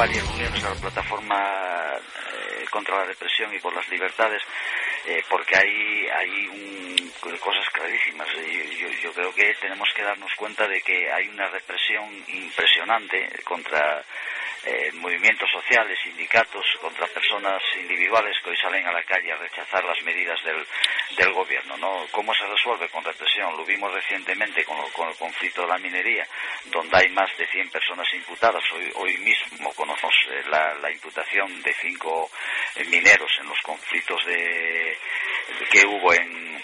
varias reuniones de la plataforma eh, contra la represión y por las libertades, eh, porque hay, hay un, cosas clarísimas. Yo, creo que tenemos que darnos cuenta de que hay una represión impresionante contra eh, movimientos sociales, sindicatos, contra personas individuales que hoy salen a la calle a rechazar las medidas del, del gobierno. ¿no? ¿Cómo se resuelve con represión? Lo vimos recientemente con, con el conflicto de la minería, donde hay más de 100 personas imputadas. Hoy, hoy mismo conocemos eh, la, la, imputación de cinco eh, mineros en los conflictos de, que hubo en,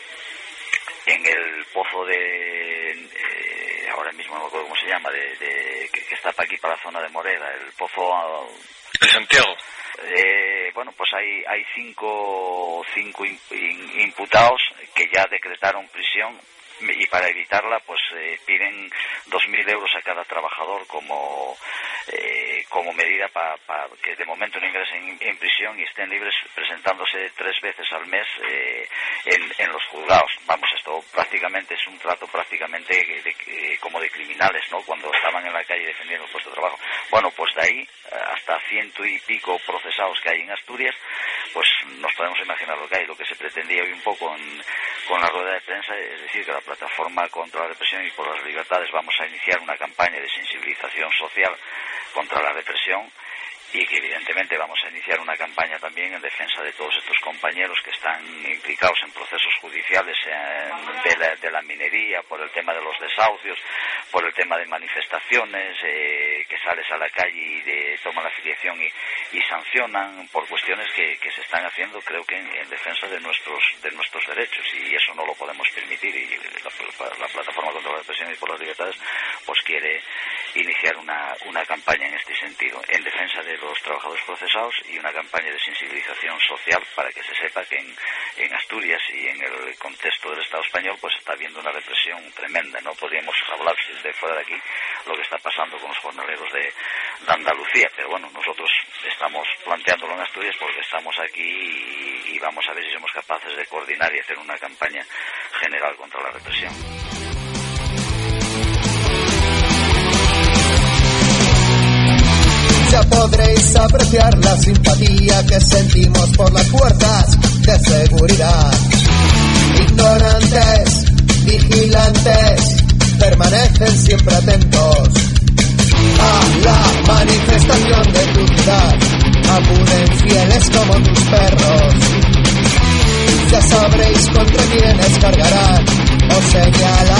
en el pozo de eh, ahora mismo no me acuerdo cómo se llama de, que, está para aquí para la zona de Moreda el pozo de Santiago. Eh, bueno pues hay hay cinco cinco imputados que ya decretaron prisión y para evitarla pues eh, piden 2.000 euros a cada trabajador como eh, como medida para que de momento no ingresen en, prisión y estén libres presentándose tres veces al mes eh, en, los juzgados. Vamos esto prácticamente es un trato prácticamente como de criminales no cuando estaban en la calle defendiendo el puesto de trabajo. Bueno pues de ahí hasta ciento y pico procesados que hay en Asturias pues nos podemos imaginar lo que hay. Lo que se pretendía hoy un poco con la rueda de prensa es decir que la plataforma contra la represión y por las libertades vamos a iniciar una campaña de sensibilización social contra la represión y que evidentemente vamos a iniciar una campaña también en defensa de todos estos compañeros que están implicados en procesos judiciales de, la, minería, por el tema de los desahucios, por el tema de manifestaciones, eh, que sales a la calle y de, toman la afiliación y, sancionan por cuestiones que, se están haciendo, creo que en, defensa de nuestros de nuestros derechos. Y eso no lo podemos permitir y la, plataforma contra la represión y por las libertades pues quiere iniciar una, una campaña en este sentido, en defensa de los trabajadores procesados y una campaña de sensibilización social para que se sepa que en, en Asturias y en el contexto del Estado español pues está habiendo una represión tremenda. No podríamos hablar desde fuera de aquí lo que está pasando con los jornaleros de, Andalucía, pero bueno, nosotros estamos planteándolo en Asturias porque estamos aquí y vamos a ver si somos capaces de coordinar y hacer una campaña general contra la represión. podréis apreciar la simpatía que sentimos por las fuerzas de seguridad. Ignorantes, vigilantes, permanecen siempre atentos a la manifestación de tu ciudad. Acuden fieles como tus perros. Ya sabréis contra quienes cargarán o señalarán.